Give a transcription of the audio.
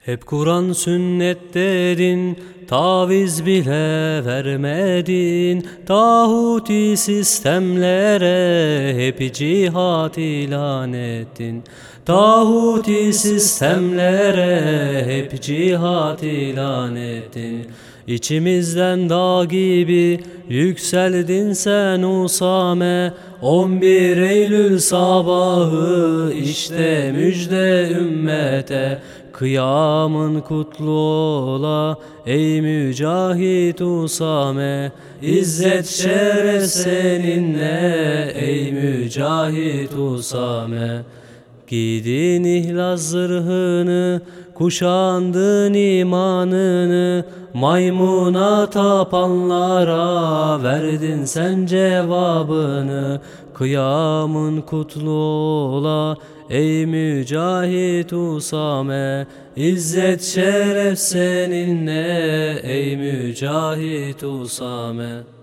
Hep Kur'an sünnet dedin, taviz bile vermedin. Tahuti sistemlere hep cihat ilan ettin. Tahuti sistemlere hep cihat ilan ettin. İçimizden dağ gibi yükseldin sen Usame. 11 Eylül sabahı işte müjde ümmete Kıyamın kutlu ola ey mücahit Usame. İzzet şeref seninle ey mücahit Usame Giydin ihlas zırhını, kuşandın imanını, maymuna tapanlara verdin sen cevabını. Kıyamın kutlu ola ey mücahit Usame, İzzet şeref seninle ey mücahit Usame.